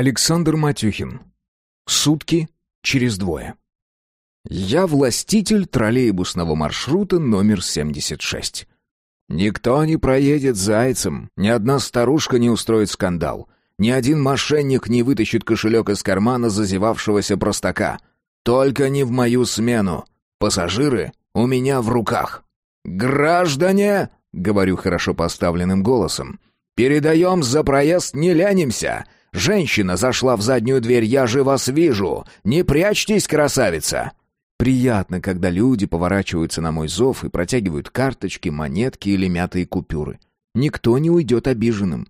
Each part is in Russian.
Александр Матюхин. Сутки через двое. Я властитель троллейбусного маршрута номер 76. Никто не проедет зайцем, ни одна старушка не устроит скандал, ни один мошенник не вытащит кошелек из кармана зазевавшегося простака. Только не в мою смену. Пассажиры у меня в руках. «Граждане!» — говорю хорошо поставленным голосом. «Передаем за проезд, не лянимся! Женщина зашла в заднюю дверь, я же вас вижу! Не прячьтесь, красавица!» Приятно, когда люди поворачиваются на мой зов и протягивают карточки, монетки или мятые купюры. Никто не уйдет обиженным.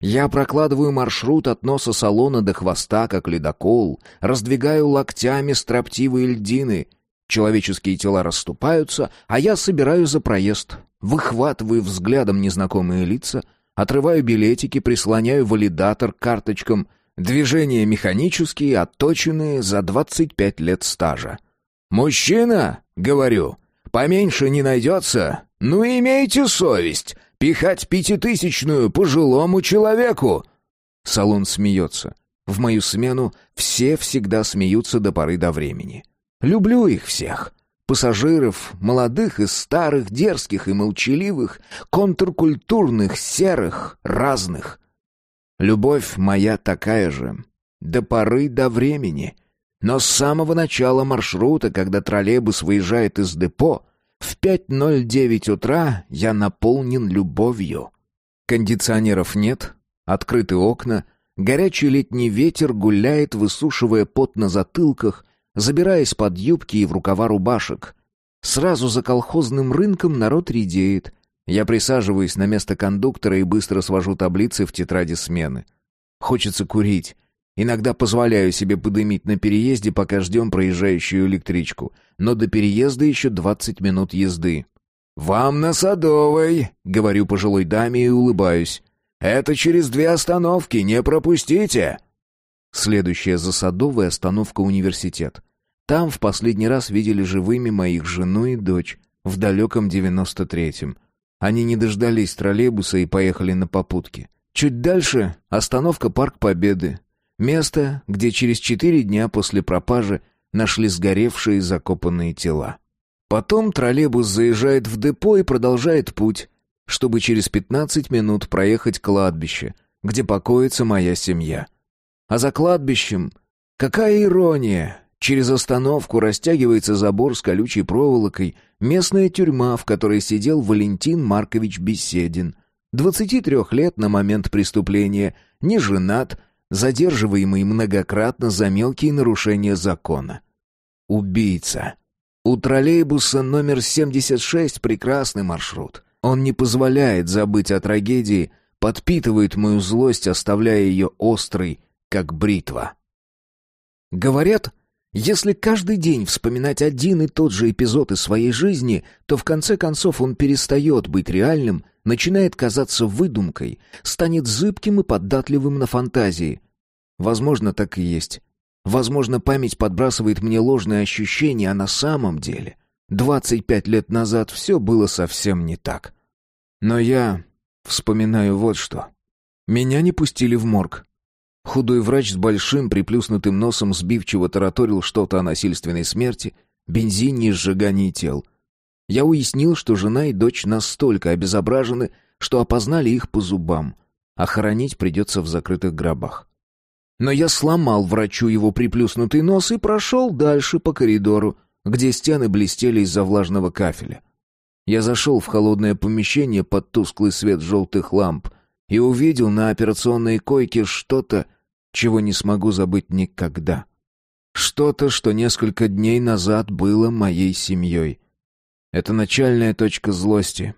Я прокладываю маршрут от носа салона до хвоста, как ледокол, раздвигаю локтями строптивые льдины. Человеческие тела расступаются, а я собираю за проезд, выхватываю взглядом незнакомые лица, отрываю билетики, прислоняю валидатор к карточкам. Движения механические, отточенные за 25 лет стажа. «Мужчина!» — говорю. «Поменьше не найдется? Ну, имейте совесть! Пихать пятитысячную пожилому человеку!» Салон смеется. В мою смену все всегда смеются до поры до времени. Люблю их всех. Пассажиров, молодых и старых, дерзких и молчаливых, контркультурных, серых, разных. Любовь моя такая же. До поры до времени — но с самого начала маршрута, когда троллейбус выезжает из депо, в 5.09 утра я наполнен любовью. Кондиционеров нет, открыты окна, горячий летний ветер гуляет, высушивая пот на затылках, забираясь под юбки и в рукава рубашек. Сразу за колхозным рынком народ редеет. Я присаживаюсь на место кондуктора и быстро свожу таблицы в тетради смены. Хочется курить, Иногда позволяю себе подымить на переезде, пока ждем проезжающую электричку. Но до переезда еще двадцать минут езды. «Вам на Садовой», — говорю пожилой даме и улыбаюсь. «Это через две остановки, не пропустите!» Следующая за Садовой остановка университет. Там в последний раз видели живыми моих жену и дочь в далеком девяносто третьем. Они не дождались троллейбуса и поехали на попутке. Чуть дальше остановка Парк Победы. Место, где через четыре дня после пропажи нашли сгоревшие закопанные тела. Потом троллейбус заезжает в депо и продолжает путь, чтобы через пятнадцать минут проехать кладбище, где покоится моя семья. А за кладбищем... Какая ирония! Через остановку растягивается забор с колючей проволокой, местная тюрьма, в которой сидел Валентин Маркович Беседин. 23 лет на момент преступления, не женат, задерживаемый многократно за мелкие нарушения закона. Убийца. У троллейбуса номер 76 прекрасный маршрут. Он не позволяет забыть о трагедии, подпитывает мою злость, оставляя ее острой, как бритва. Говорят, если каждый день вспоминать один и тот же эпизод из своей жизни, то в конце концов он перестает быть реальным начинает казаться выдумкой, станет зыбким и податливым на фантазии. Возможно, так и есть. Возможно, память подбрасывает мне ложные ощущения, а на самом деле 25 лет назад все было совсем не так. Но я вспоминаю вот что. Меня не пустили в морг. Худой врач с большим приплюснутым носом сбивчиво тараторил что-то о насильственной смерти, бензине и сжигании тел. Я уяснил, что жена и дочь настолько обезображены, что опознали их по зубам, а хоронить придется в закрытых гробах. Но я сломал врачу его приплюснутый нос и прошел дальше по коридору, где стены блестели из-за влажного кафеля. Я зашел в холодное помещение под тусклый свет желтых ламп и увидел на операционной койке что-то, чего не смогу забыть никогда. Что-то, что несколько дней назад было моей семьей. Это начальная точка злости.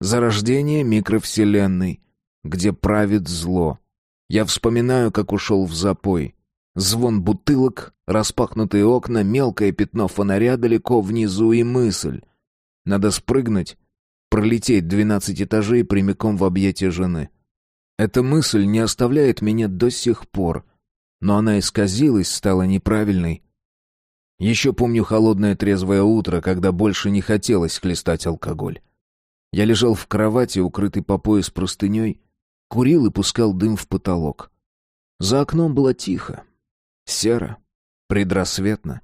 Зарождение микровселенной, где правит зло. Я вспоминаю, как ушел в запой. Звон бутылок, распахнутые окна, мелкое пятно фонаря далеко внизу и мысль. Надо спрыгнуть, пролететь двенадцать этажей прямиком в объятия жены. Эта мысль не оставляет меня до сих пор, но она исказилась, стала неправильной, еще помню холодное трезвое утро, когда больше не хотелось хлестать алкоголь. Я лежал в кровати, укрытый по пояс простыней, курил и пускал дым в потолок. За окном было тихо, серо, предрассветно.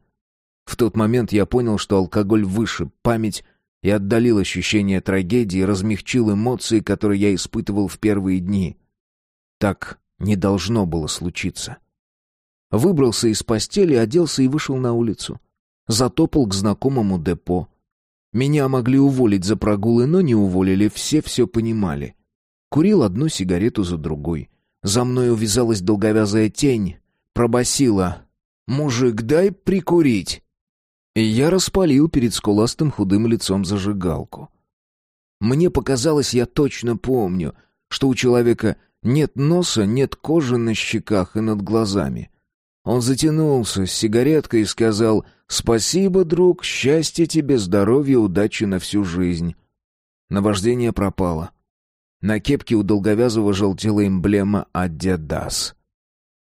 В тот момент я понял, что алкоголь вышиб память и отдалил ощущение трагедии, размягчил эмоции, которые я испытывал в первые дни. Так не должно было случиться. Выбрался из постели, оделся и вышел на улицу. Затопал к знакомому депо. Меня могли уволить за прогулы, но не уволили, все все понимали. Курил одну сигарету за другой. За мной увязалась долговязая тень, пробасила «Мужик, дай прикурить!» И я распалил перед скуластым худым лицом зажигалку. Мне показалось, я точно помню, что у человека нет носа, нет кожи на щеках и над глазами. Он затянулся с сигареткой и сказал «Спасибо, друг, счастья тебе, здоровья, удачи на всю жизнь». Наваждение пропало. На кепке у долговязого желтела эмблема «Адидас».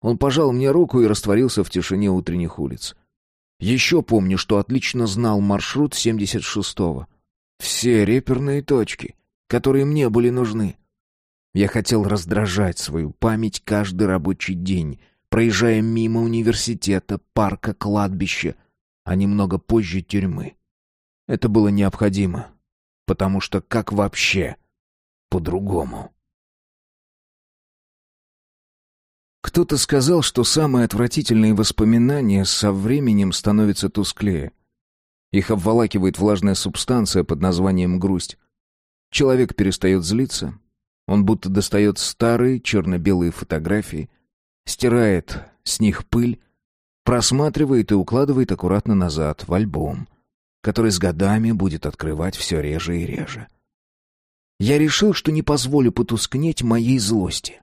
Он пожал мне руку и растворился в тишине утренних улиц. Еще помню, что отлично знал маршрут 76-го. Все реперные точки, которые мне были нужны. Я хотел раздражать свою память каждый рабочий день, проезжая мимо университета, парка, кладбища, а немного позже тюрьмы. Это было необходимо, потому что как вообще по-другому? Кто-то сказал, что самые отвратительные воспоминания со временем становятся тусклее. Их обволакивает влажная субстанция под названием грусть. Человек перестает злиться. Он будто достает старые черно-белые фотографии, стирает с них пыль, просматривает и укладывает аккуратно назад в альбом, который с годами будет открывать все реже и реже. Я решил, что не позволю потускнеть моей злости.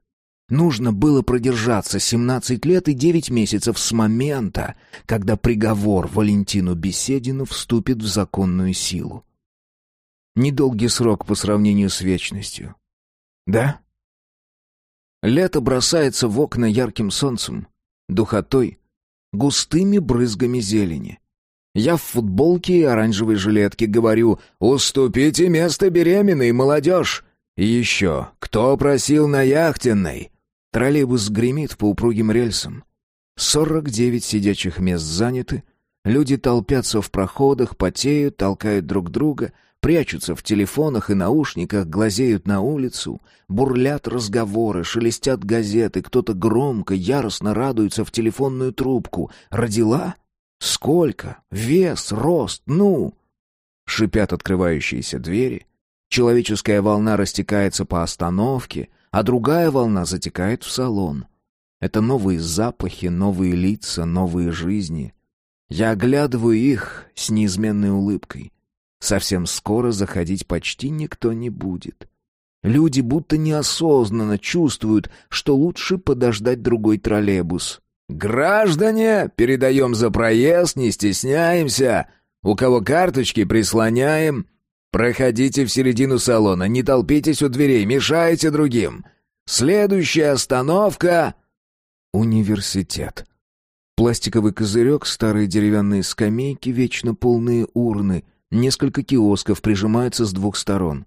Нужно было продержаться 17 лет и 9 месяцев с момента, когда приговор Валентину Беседину вступит в законную силу. Недолгий срок по сравнению с вечностью. Да? Лето бросается в окна ярким солнцем, духотой, густыми брызгами зелени. Я в футболке и оранжевой жилетке говорю «Уступите место беременной, молодежь!» И еще «Кто просил на яхтенной?» Троллейбус гремит по упругим рельсам. Сорок девять сидячих мест заняты. Люди толпятся в проходах, потеют, толкают друг друга, прячутся в телефонах и наушниках, глазеют на улицу, бурлят разговоры, шелестят газеты, кто-то громко, яростно радуется в телефонную трубку. «Родила? Сколько? Вес? Рост? Ну?» Шипят открывающиеся двери. Человеческая волна растекается по остановке — а другая волна затекает в салон. Это новые запахи, новые лица, новые жизни. Я оглядываю их с неизменной улыбкой. Совсем скоро заходить почти никто не будет. Люди будто неосознанно чувствуют, что лучше подождать другой троллейбус. «Граждане, передаем за проезд, не стесняемся. У кого карточки, прислоняем. Проходите в середину салона, не толпитесь у дверей, мешаете другим. Следующая остановка — университет. Пластиковый козырек, старые деревянные скамейки, вечно полные урны, несколько киосков прижимаются с двух сторон.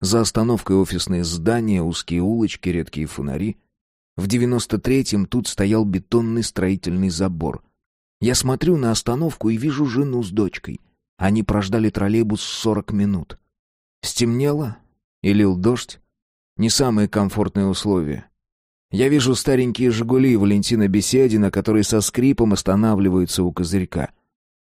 За остановкой офисные здания, узкие улочки, редкие фонари. В девяносто третьем тут стоял бетонный строительный забор. Я смотрю на остановку и вижу жену с дочкой — они прождали троллейбус сорок минут. Стемнело и лил дождь. Не самые комфортные условия. Я вижу старенькие «Жигули» Валентина Беседина, которые со скрипом останавливаются у козырька.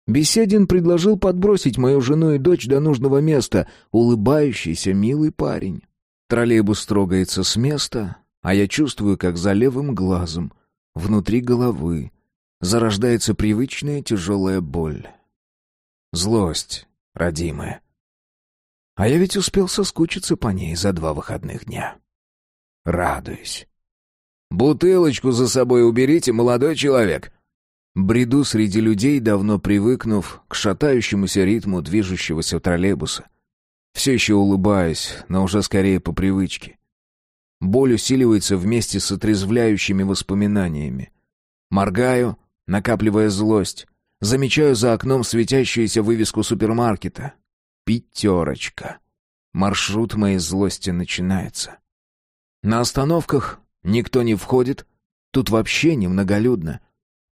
Беседин предложил подбросить мою жену и дочь до нужного места. Улыбающийся, милый парень. Троллейбус трогается с места, а я чувствую, как за левым глазом, внутри головы, зарождается привычная тяжелая боль. Злость, родимая. А я ведь успел соскучиться по ней за два выходных дня. Радуюсь. «Бутылочку за собой уберите, молодой человек!» Бреду среди людей, давно привыкнув к шатающемуся ритму движущегося троллейбуса. Все еще улыбаюсь, но уже скорее по привычке. Боль усиливается вместе с отрезвляющими воспоминаниями. Моргаю, накапливая злость. Замечаю за окном светящуюся вывеску супермаркета. «Пятерочка». Маршрут моей злости начинается. На остановках никто не входит. Тут вообще немноголюдно.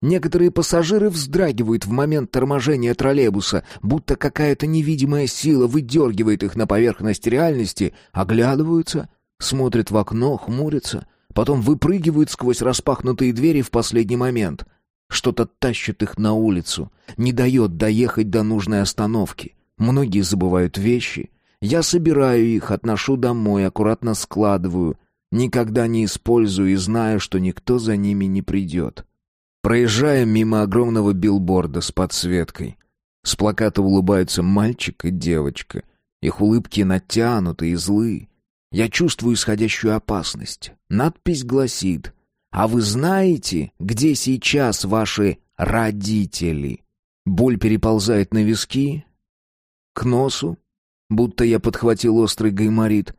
Некоторые пассажиры вздрагивают в момент торможения троллейбуса, будто какая-то невидимая сила выдергивает их на поверхность реальности, оглядываются, смотрят в окно, хмурятся, потом выпрыгивают сквозь распахнутые двери в последний момент. Что-то тащит их на улицу, не дает доехать до нужной остановки. Многие забывают вещи. Я собираю их, отношу домой, аккуратно складываю. Никогда не использую и знаю, что никто за ними не придет. Проезжая мимо огромного билборда с подсветкой, с плаката улыбаются мальчик и девочка. Их улыбки натянуты и злы. Я чувствую исходящую опасность. Надпись гласит «А вы знаете, где сейчас ваши родители?» Боль переползает на виски, к носу, будто я подхватил острый гайморит.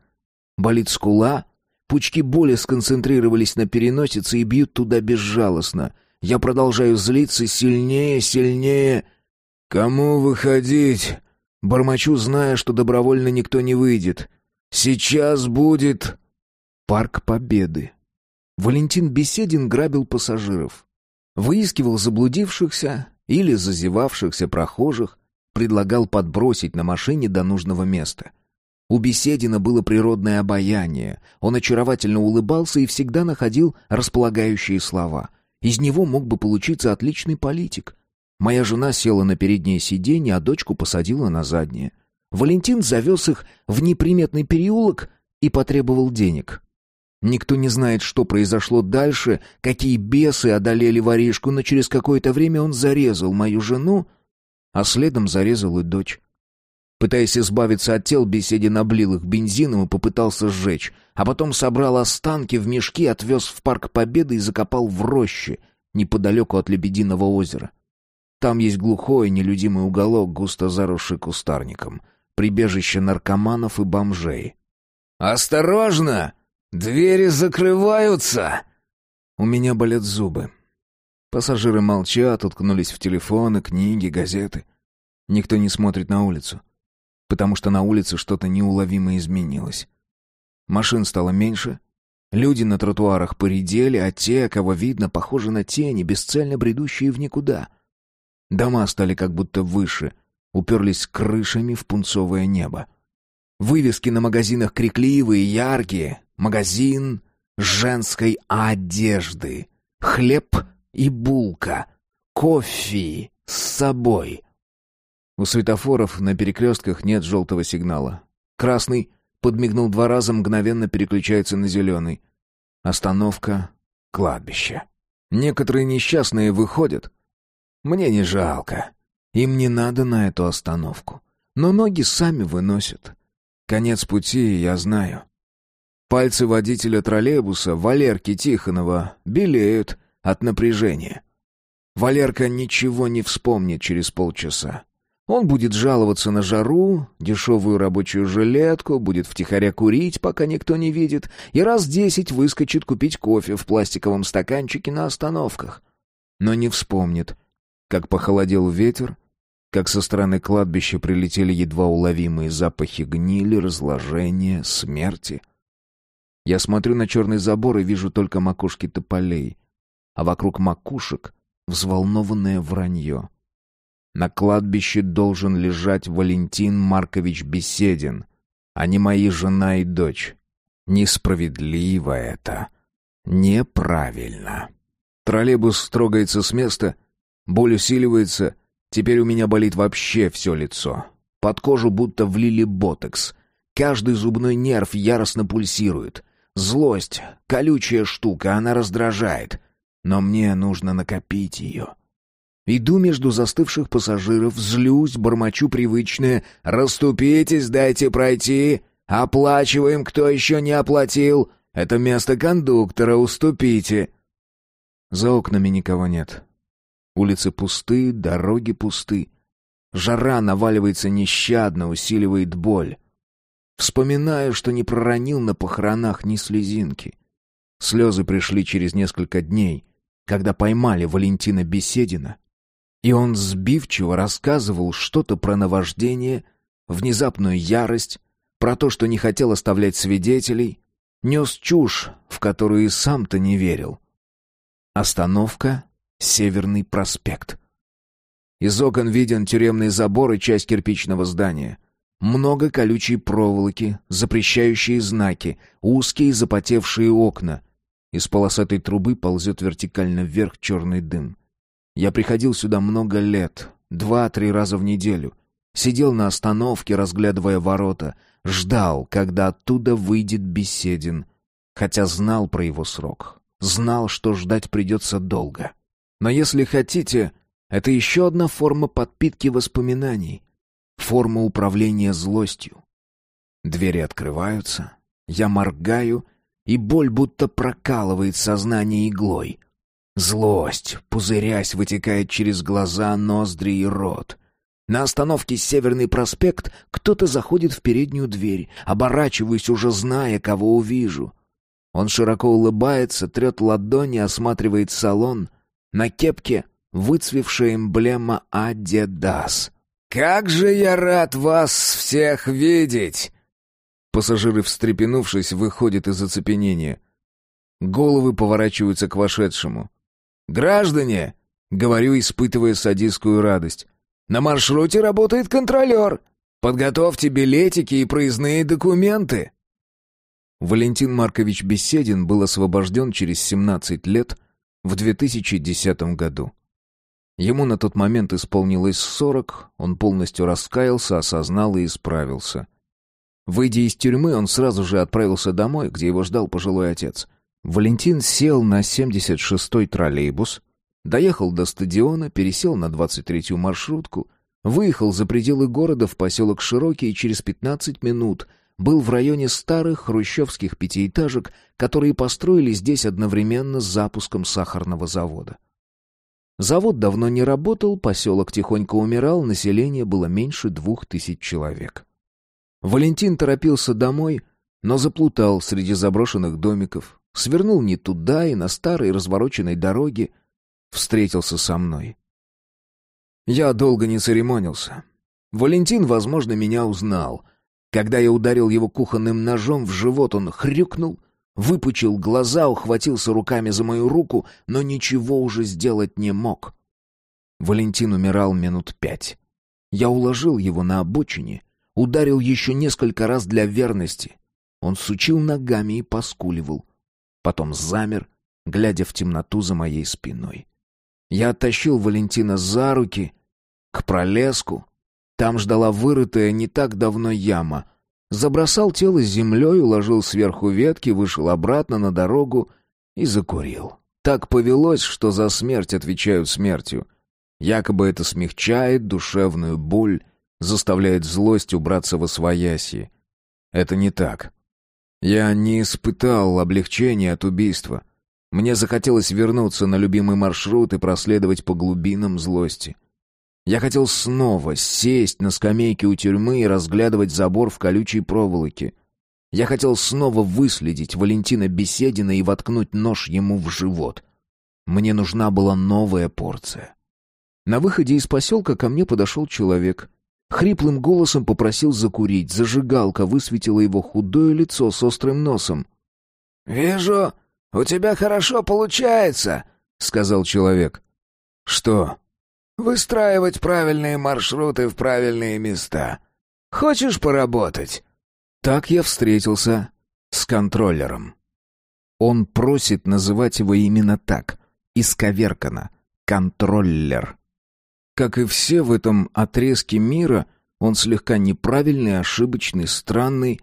Болит скула, пучки боли сконцентрировались на переносице и бьют туда безжалостно. Я продолжаю злиться сильнее, сильнее. «Кому выходить?» Бормочу, зная, что добровольно никто не выйдет. «Сейчас будет...» Парк Победы. Валентин Беседин грабил пассажиров. Выискивал заблудившихся или зазевавшихся прохожих, предлагал подбросить на машине до нужного места. У Беседина было природное обаяние. Он очаровательно улыбался и всегда находил располагающие слова — из него мог бы получиться отличный политик. Моя жена села на переднее сиденье, а дочку посадила на заднее. Валентин завез их в неприметный переулок и потребовал денег. Никто не знает, что произошло дальше, какие бесы одолели воришку, но через какое-то время он зарезал мою жену, а следом зарезал и дочь. Пытаясь избавиться от тел, Беседин облил их бензином и попытался сжечь, а потом собрал останки в мешки, отвез в Парк Победы и закопал в роще, неподалеку от Лебединого озера. Там есть глухой, нелюдимый уголок, густо заросший кустарником, прибежище наркоманов и бомжей. «Осторожно! Двери закрываются!» У меня болят зубы. Пассажиры молчат, уткнулись в телефоны, книги, газеты. Никто не смотрит на улицу потому что на улице что-то неуловимо изменилось. Машин стало меньше, люди на тротуарах поредели, а те, кого видно, похожи на тени, бесцельно бредущие в никуда. Дома стали как будто выше, уперлись крышами в пунцовое небо. Вывески на магазинах крикливые, яркие. Магазин женской одежды. Хлеб и булка. Кофе с собой. У светофоров на перекрестках нет желтого сигнала. Красный подмигнул два раза, мгновенно переключается на зеленый. Остановка — кладбище. Некоторые несчастные выходят. Мне не жалко. Им не надо на эту остановку. Но ноги сами выносят. Конец пути я знаю. Пальцы водителя троллейбуса, Валерки Тихонова, белеют от напряжения. Валерка ничего не вспомнит через полчаса. Он будет жаловаться на жару, дешевую рабочую жилетку, будет втихаря курить, пока никто не видит, и раз десять выскочит купить кофе в пластиковом стаканчике на остановках. Но не вспомнит, как похолодел ветер, как со стороны кладбища прилетели едва уловимые запахи гнили, разложения, смерти. Я смотрю на черный забор и вижу только макушки тополей, а вокруг макушек взволнованное вранье — на кладбище должен лежать Валентин Маркович Беседин, а не мои жена и дочь. Несправедливо это. Неправильно. Троллейбус трогается с места, боль усиливается, теперь у меня болит вообще все лицо. Под кожу будто влили ботекс. Каждый зубной нерв яростно пульсирует. Злость — колючая штука, она раздражает. Но мне нужно накопить ее. Иду между застывших пассажиров, злюсь, бормочу привычное «Раступитесь, дайте пройти! Оплачиваем, кто еще не оплатил! Это место кондуктора, уступите!» За окнами никого нет. Улицы пусты, дороги пусты. Жара наваливается нещадно, усиливает боль. Вспоминаю, что не проронил на похоронах ни слезинки. Слезы пришли через несколько дней, когда поймали Валентина Беседина и он сбивчиво рассказывал что-то про наваждение, внезапную ярость, про то, что не хотел оставлять свидетелей, нес чушь, в которую и сам-то не верил. Остановка Северный проспект. Из окон виден тюремный забор и часть кирпичного здания. Много колючей проволоки, запрещающие знаки, узкие запотевшие окна. Из полосатой трубы ползет вертикально вверх черный дым. Я приходил сюда много лет, два-три раза в неделю. Сидел на остановке, разглядывая ворота, ждал, когда оттуда выйдет Беседин, хотя знал про его срок, знал, что ждать придется долго. Но если хотите, это еще одна форма подпитки воспоминаний, форма управления злостью. Двери открываются, я моргаю, и боль будто прокалывает сознание иглой. Злость, пузырясь, вытекает через глаза, ноздри и рот. На остановке «Северный проспект» кто-то заходит в переднюю дверь, оборачиваясь, уже зная, кого увижу. Он широко улыбается, трет ладони, осматривает салон — на кепке выцвевшая эмблема «Адидас». «Как же я рад вас всех видеть!» Пассажиры, встрепенувшись, выходят из оцепенения. Головы поворачиваются к вошедшему. «Граждане!» — говорю, испытывая садистскую радость. «На маршруте работает контролер. Подготовьте билетики и проездные документы». Валентин Маркович Беседин был освобожден через 17 лет в 2010 году. Ему на тот момент исполнилось 40, он полностью раскаялся, осознал и исправился. Выйдя из тюрьмы, он сразу же отправился домой, где его ждал пожилой отец. Валентин сел на 76-й троллейбус, доехал до стадиона, пересел на 23-ю маршрутку, выехал за пределы города в поселок Широкий и через 15 минут – был в районе старых хрущевских пятиэтажек, которые построили здесь одновременно с запуском сахарного завода. Завод давно не работал, поселок тихонько умирал, население было меньше двух тысяч человек. Валентин торопился домой, но заплутал среди заброшенных домиков, свернул не туда и на старой развороченной дороге встретился со мной. Я долго не церемонился. Валентин, возможно, меня узнал — когда я ударил его кухонным ножом в живот, он хрюкнул, выпучил глаза, ухватился руками за мою руку, но ничего уже сделать не мог. Валентин умирал минут пять. Я уложил его на обочине, ударил еще несколько раз для верности. Он сучил ногами и поскуливал. Потом замер, глядя в темноту за моей спиной. Я оттащил Валентина за руки к пролеску, там ждала вырытая не так давно яма. Забросал тело землей, уложил сверху ветки, вышел обратно на дорогу и закурил. Так повелось, что за смерть отвечают смертью. Якобы это смягчает душевную боль, заставляет злость убраться во свояси. Это не так. Я не испытал облегчения от убийства. Мне захотелось вернуться на любимый маршрут и проследовать по глубинам злости. Я хотел снова сесть на скамейке у тюрьмы и разглядывать забор в колючей проволоке. Я хотел снова выследить Валентина Беседина и воткнуть нож ему в живот. Мне нужна была новая порция. На выходе из поселка ко мне подошел человек. Хриплым голосом попросил закурить. Зажигалка высветила его худое лицо с острым носом. «Вижу, у тебя хорошо получается», — сказал человек. «Что?» Выстраивать правильные маршруты в правильные места. Хочешь поработать?» Так я встретился с контроллером. Он просит называть его именно так, исковеркано, контроллер. Как и все в этом отрезке мира, он слегка неправильный, ошибочный, странный.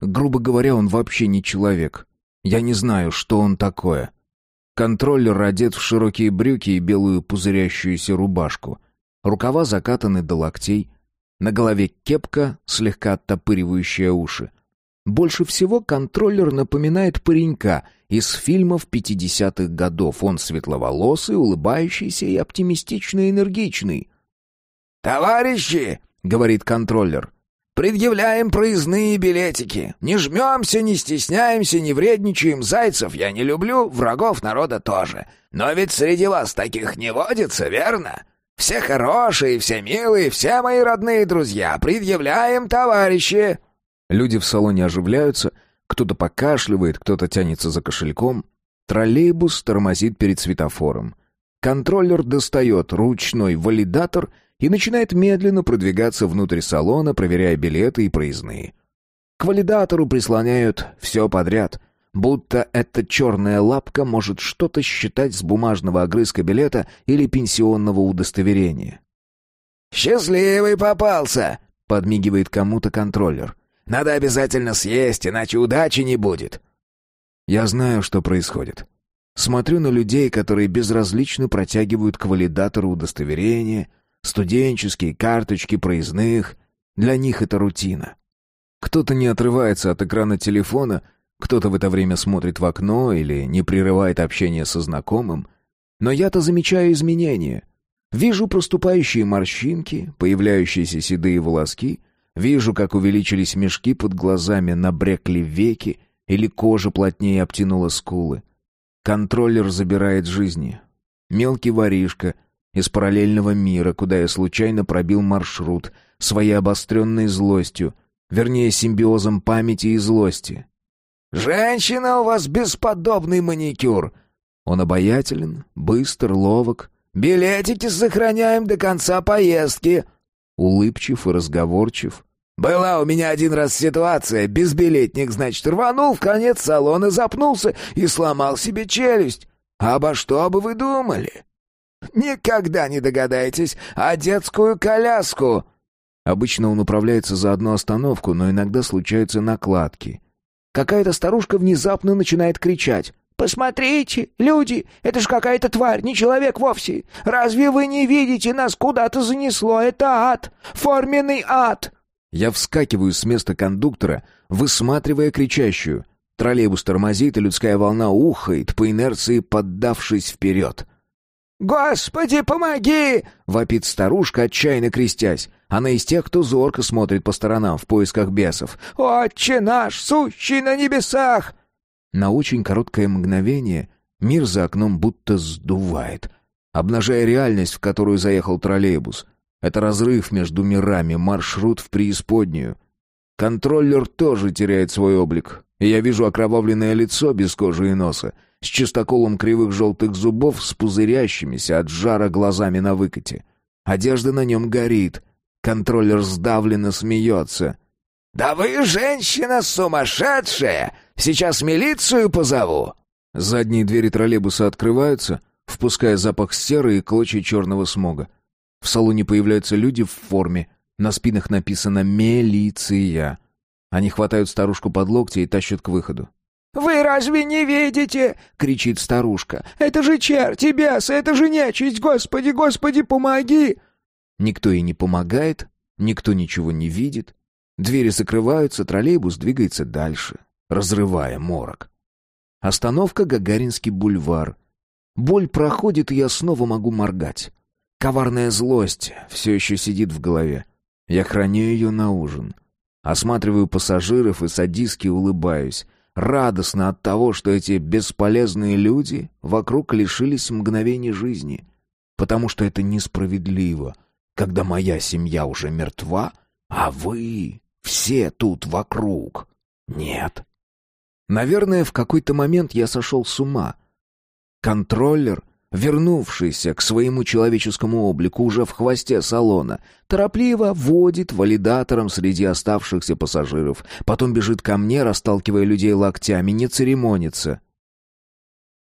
Грубо говоря, он вообще не человек. Я не знаю, что он такое. Контроллер одет в широкие брюки и белую пузырящуюся рубашку. Рукава закатаны до локтей. На голове кепка, слегка оттопыривающая уши. Больше всего контроллер напоминает паренька из фильмов 50-х годов. Он светловолосый, улыбающийся и оптимистично энергичный. «Товарищи!» — говорит контроллер. Предъявляем проездные билетики. Не жмемся, не стесняемся, не вредничаем. Зайцев я не люблю, врагов народа тоже. Но ведь среди вас таких не водится, верно? Все хорошие, все милые, все мои родные друзья. Предъявляем, товарищи!» Люди в салоне оживляются, кто-то покашливает, кто-то тянется за кошельком. Троллейбус тормозит перед светофором. Контроллер достает ручной валидатор и начинает медленно продвигаться внутрь салона, проверяя билеты и проездные. К валидатору прислоняют все подряд, будто эта черная лапка может что-то считать с бумажного огрызка билета или пенсионного удостоверения. «Счастливый попался!» — подмигивает кому-то контроллер. «Надо обязательно съесть, иначе удачи не будет». Я знаю, что происходит. Смотрю на людей, которые безразлично протягивают к валидатору удостоверения, студенческие карточки проездных. Для них это рутина. Кто-то не отрывается от экрана телефона, кто-то в это время смотрит в окно или не прерывает общение со знакомым. Но я-то замечаю изменения. Вижу проступающие морщинки, появляющиеся седые волоски, вижу, как увеличились мешки под глазами, набрекли веки или кожа плотнее обтянула скулы. Контроллер забирает жизни. Мелкий воришка из параллельного мира, куда я случайно пробил маршрут, своей обостренной злостью, вернее, симбиозом памяти и злости. «Женщина, у вас бесподобный маникюр!» Он обаятелен, быстр, ловок. «Билетики сохраняем до конца поездки!» Улыбчив и разговорчив. «Была у меня один раз ситуация. Безбилетник, значит, рванул в конец салона, запнулся и сломал себе челюсть. Обо что бы вы думали?» «Никогда не догадаетесь, а детскую коляску!» Обычно он управляется за одну остановку, но иногда случаются накладки. Какая-то старушка внезапно начинает кричать. «Посмотрите, люди, это ж какая-то тварь, не человек вовсе. Разве вы не видите, нас куда-то занесло? Это ад, форменный ад!» Я вскакиваю с места кондуктора, высматривая кричащую. Троллейбус тормозит, и людская волна ухает, по инерции поддавшись вперед. «Господи, помоги!» — вопит старушка, отчаянно крестясь. Она из тех, кто зорко смотрит по сторонам в поисках бесов. «Отче наш, сущий на небесах!» На очень короткое мгновение мир за окном будто сдувает, обнажая реальность, в которую заехал троллейбус. Это разрыв между мирами, маршрут в преисподнюю. Контроллер тоже теряет свой облик. И я вижу окровавленное лицо без кожи и носа, с чистоколом кривых желтых зубов, с пузырящимися от жара глазами на выкате. Одежда на нем горит. Контроллер сдавленно смеется. «Да вы, женщина сумасшедшая! Сейчас милицию позову!» Задние двери троллейбуса открываются, впуская запах серы и клочья черного смога. В салоне появляются люди в форме. На спинах написано «Милиция». Они хватают старушку под локти и тащат к выходу. «Вы разве не видите?» — кричит старушка. «Это же черти, бесы, это же нечисть! Господи, Господи, помоги!» Никто ей не помогает, никто ничего не видит. Двери закрываются, троллейбус двигается дальше, разрывая морок. Остановка Гагаринский бульвар. Боль проходит, и я снова могу моргать. Коварная злость все еще сидит в голове. Я храню ее на ужин. Осматриваю пассажиров и садистски улыбаюсь. Радостно от того, что эти бесполезные люди вокруг лишились мгновений жизни. Потому что это несправедливо, когда моя семья уже мертва, а вы все тут вокруг. Нет. Наверное, в какой-то момент я сошел с ума. Контроллер — вернувшийся к своему человеческому облику уже в хвосте салона, торопливо водит валидатором среди оставшихся пассажиров, потом бежит ко мне, расталкивая людей локтями, не церемонится.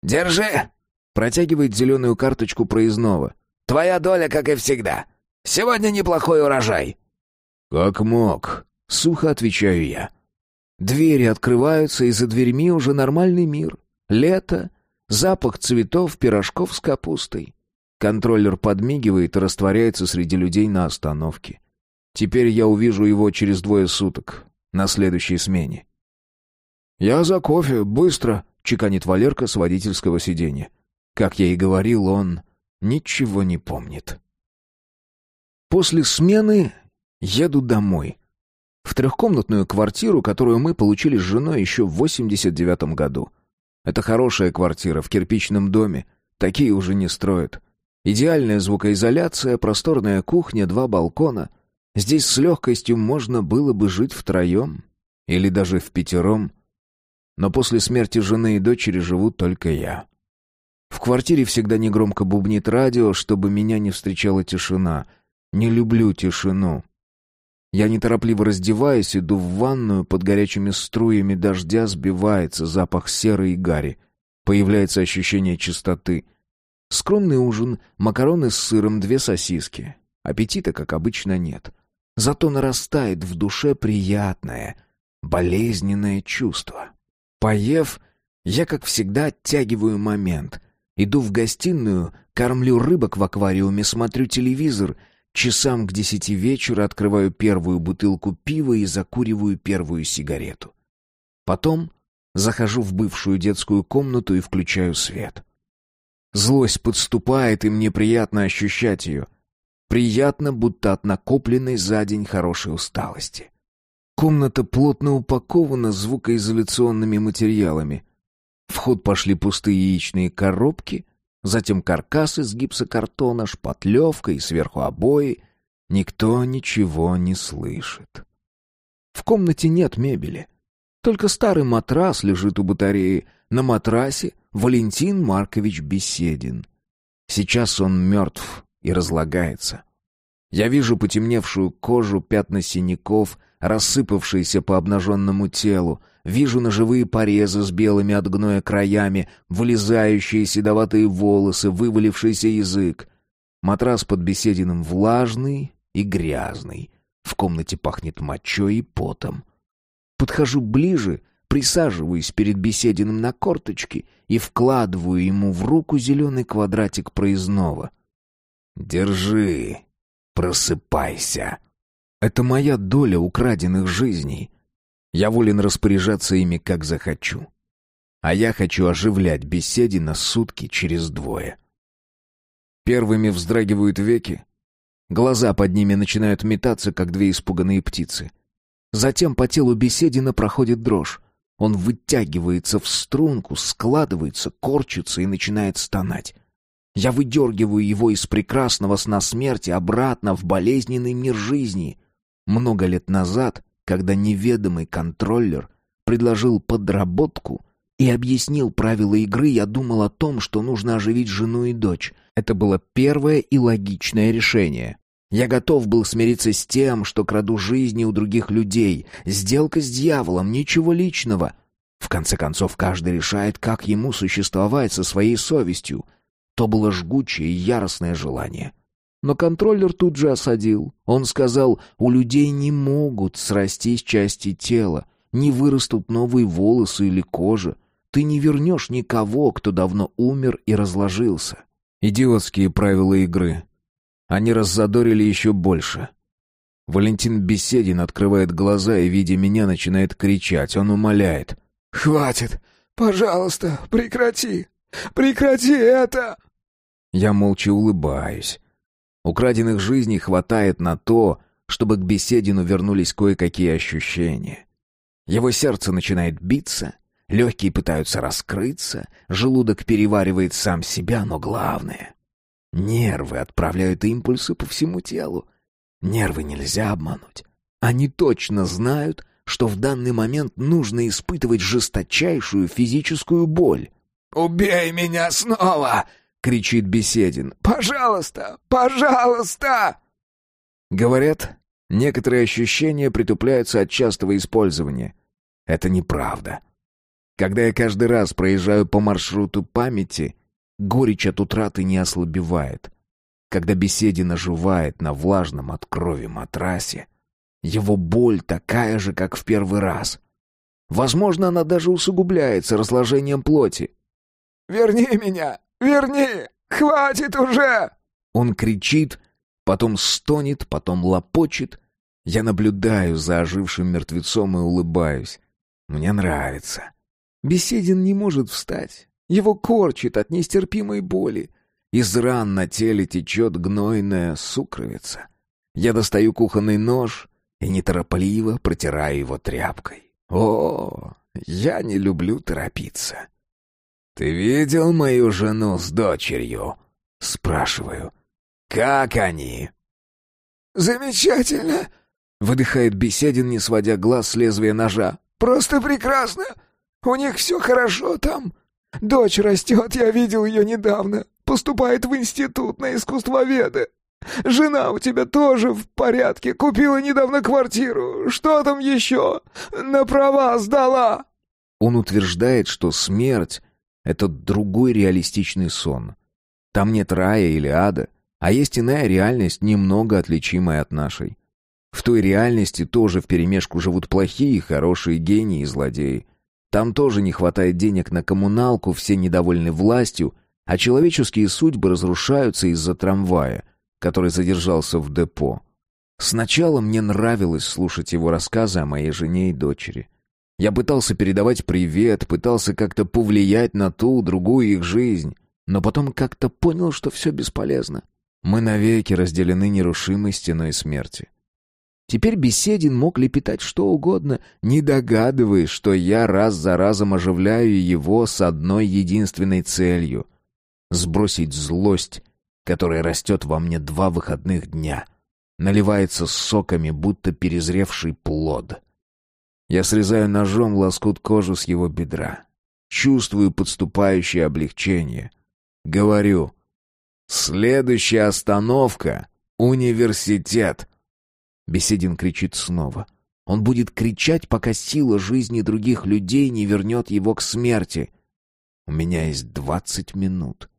«Держи!» — протягивает зеленую карточку проездного. «Твоя доля, как и всегда. Сегодня неплохой урожай». «Как мог?» — сухо отвечаю я. Двери открываются, и за дверьми уже нормальный мир. Лето — Запах цветов, пирожков с капустой. Контроллер подмигивает и растворяется среди людей на остановке. Теперь я увижу его через двое суток, на следующей смене. «Я за кофе, быстро!» — чеканит Валерка с водительского сиденья. Как я и говорил, он ничего не помнит. После смены еду домой. В трехкомнатную квартиру, которую мы получили с женой еще в 89 году — это хорошая квартира в кирпичном доме. Такие уже не строят. Идеальная звукоизоляция, просторная кухня, два балкона. Здесь с легкостью можно было бы жить втроем. Или даже в пятером. Но после смерти жены и дочери живу только я. В квартире всегда негромко бубнит радио, чтобы меня не встречала тишина. Не люблю тишину. Я неторопливо раздеваюсь, иду в ванную, под горячими струями дождя сбивается запах серы и гари. Появляется ощущение чистоты. Скромный ужин, макароны с сыром, две сосиски. Аппетита, как обычно, нет. Зато нарастает в душе приятное, болезненное чувство. Поев, я, как всегда, оттягиваю момент. Иду в гостиную, кормлю рыбок в аквариуме, смотрю телевизор — Часам к десяти вечера открываю первую бутылку пива и закуриваю первую сигарету. Потом захожу в бывшую детскую комнату и включаю свет. Злость подступает, и мне приятно ощущать ее. Приятно, будто от накопленной за день хорошей усталости. Комната плотно упакована звукоизоляционными материалами. В ход пошли пустые яичные коробки, Затем каркас из гипсокартона, шпатлевка и сверху обои. Никто ничего не слышит. В комнате нет мебели. Только старый матрас лежит у батареи. На матрасе Валентин Маркович Беседин. Сейчас он мертв и разлагается. Я вижу потемневшую кожу, пятна синяков, рассыпавшиеся по обнаженному телу, Вижу ножевые порезы с белыми от гноя краями, вылезающие седоватые волосы, вывалившийся язык. Матрас под бесединым влажный и грязный. В комнате пахнет мочой и потом. Подхожу ближе, присаживаюсь перед бесединым на корточки и вкладываю ему в руку зеленый квадратик проездного. «Держи, просыпайся». Это моя доля украденных жизней. Я волен распоряжаться ими, как захочу. А я хочу оживлять беседи на сутки через двое. Первыми вздрагивают веки. Глаза под ними начинают метаться, как две испуганные птицы. Затем по телу Беседина проходит дрожь. Он вытягивается в струнку, складывается, корчится и начинает стонать. Я выдергиваю его из прекрасного сна смерти обратно в болезненный мир жизни. Много лет назад когда неведомый контроллер предложил подработку и объяснил правила игры, я думал о том, что нужно оживить жену и дочь. Это было первое и логичное решение. Я готов был смириться с тем, что краду жизни у других людей. Сделка с дьяволом, ничего личного. В конце концов, каждый решает, как ему существовать со своей совестью. То было жгучее и яростное желание. Но контроллер тут же осадил. Он сказал, у людей не могут срастись части тела, не вырастут новые волосы или кожа. Ты не вернешь никого, кто давно умер и разложился. Идиотские правила игры. Они раззадорили еще больше. Валентин Беседин открывает глаза и, видя меня, начинает кричать. Он умоляет. «Хватит! Пожалуйста, прекрати! Прекрати это!» Я молча улыбаюсь. Украденных жизней хватает на то, чтобы к Беседину вернулись кое-какие ощущения. Его сердце начинает биться, легкие пытаются раскрыться, желудок переваривает сам себя, но главное — нервы отправляют импульсы по всему телу. Нервы нельзя обмануть. Они точно знают, что в данный момент нужно испытывать жесточайшую физическую боль. «Убей меня снова!» — кричит Беседин. «Пожалуйста! Пожалуйста!» Говорят, некоторые ощущения притупляются от частого использования. Это неправда. Когда я каждый раз проезжаю по маршруту памяти, горечь от утраты не ослабевает. Когда Беседин оживает на влажном от крови матрасе, его боль такая же, как в первый раз. Возможно, она даже усугубляется разложением плоти. «Верни меня! Верни! Хватит уже!» Он кричит, потом стонет, потом лопочет. Я наблюдаю за ожившим мертвецом и улыбаюсь. Мне нравится. Беседин не может встать. Его корчит от нестерпимой боли. Из ран на теле течет гнойная сукровица. Я достаю кухонный нож и неторопливо протираю его тряпкой. О, я не люблю торопиться. «Ты видел мою жену с дочерью?» — спрашиваю. «Как они?» «Замечательно!» — выдыхает Беседин, не сводя глаз с лезвия ножа. «Просто прекрасно! У них все хорошо там. Дочь растет, я видел ее недавно. Поступает в институт на искусствоведы. Жена у тебя тоже в порядке. Купила недавно квартиру. Что там еще? На права сдала. Он утверждает, что смерть — это другой реалистичный сон. Там нет рая или ада, а есть иная реальность, немного отличимая от нашей. В той реальности тоже вперемешку живут плохие и хорошие гении и злодеи. Там тоже не хватает денег на коммуналку, все недовольны властью, а человеческие судьбы разрушаются из-за трамвая, который задержался в депо. Сначала мне нравилось слушать его рассказы о моей жене и дочери. Я пытался передавать привет, пытался как-то повлиять на ту, другую их жизнь, но потом как-то понял, что все бесполезно. Мы навеки разделены нерушимой стеной смерти. Теперь Беседин мог лепетать что угодно, не догадываясь, что я раз за разом оживляю его с одной единственной целью — сбросить злость, которая растет во мне два выходных дня, наливается соками, будто перезревший плод. Я срезаю ножом лоскут кожи с его бедра. Чувствую подступающее облегчение. Говорю, следующая остановка — университет. Беседин кричит снова. Он будет кричать, пока сила жизни других людей не вернет его к смерти. У меня есть двадцать минут.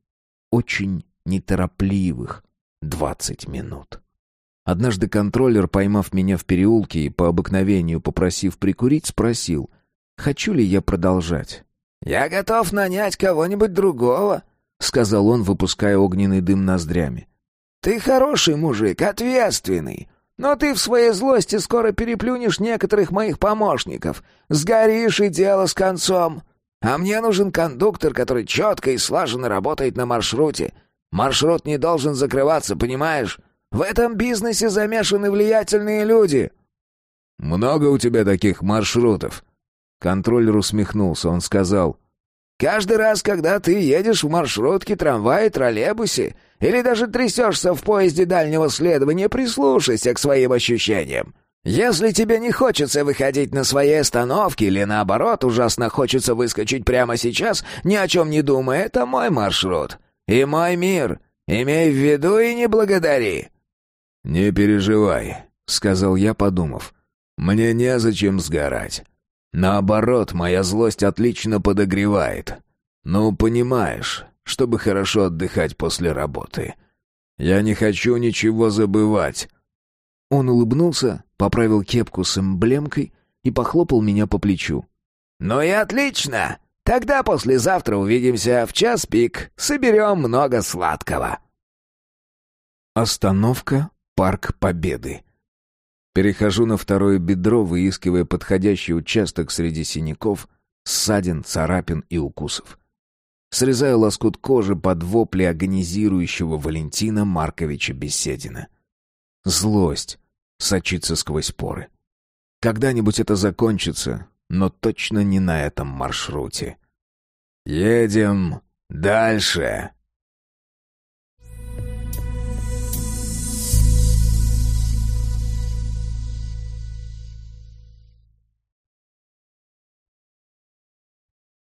Очень неторопливых двадцать минут. Однажды контроллер, поймав меня в переулке и по обыкновению попросив прикурить, спросил, хочу ли я продолжать. «Я готов нанять кого-нибудь другого», — сказал он, выпуская огненный дым ноздрями. «Ты хороший мужик, ответственный. Но ты в своей злости скоро переплюнешь некоторых моих помощников. Сгоришь и дело с концом. А мне нужен кондуктор, который четко и слаженно работает на маршруте. Маршрут не должен закрываться, понимаешь? В этом бизнесе замешаны влиятельные люди». «Много у тебя таких маршрутов?» Контроллер усмехнулся. Он сказал, «Каждый раз, когда ты едешь в маршрутке, трамвае, троллейбусе или даже трясешься в поезде дальнего следования, прислушайся к своим ощущениям. Если тебе не хочется выходить на своей остановке или наоборот ужасно хочется выскочить прямо сейчас, ни о чем не думая, это мой маршрут. И мой мир. Имей в виду и не благодари». «Не переживай», — сказал я, подумав. «Мне незачем сгорать. Наоборот, моя злость отлично подогревает. Ну, понимаешь, чтобы хорошо отдыхать после работы. Я не хочу ничего забывать». Он улыбнулся, поправил кепку с эмблемкой и похлопал меня по плечу. «Ну и отлично! Тогда послезавтра увидимся в час пик, соберем много сладкого». Остановка «Парк Победы». Перехожу на второе бедро, выискивая подходящий участок среди синяков, ссадин, царапин и укусов. Срезаю лоскут кожи под вопли агонизирующего Валентина Марковича Беседина. Злость сочится сквозь поры. Когда-нибудь это закончится, но точно не на этом маршруте. «Едем дальше!»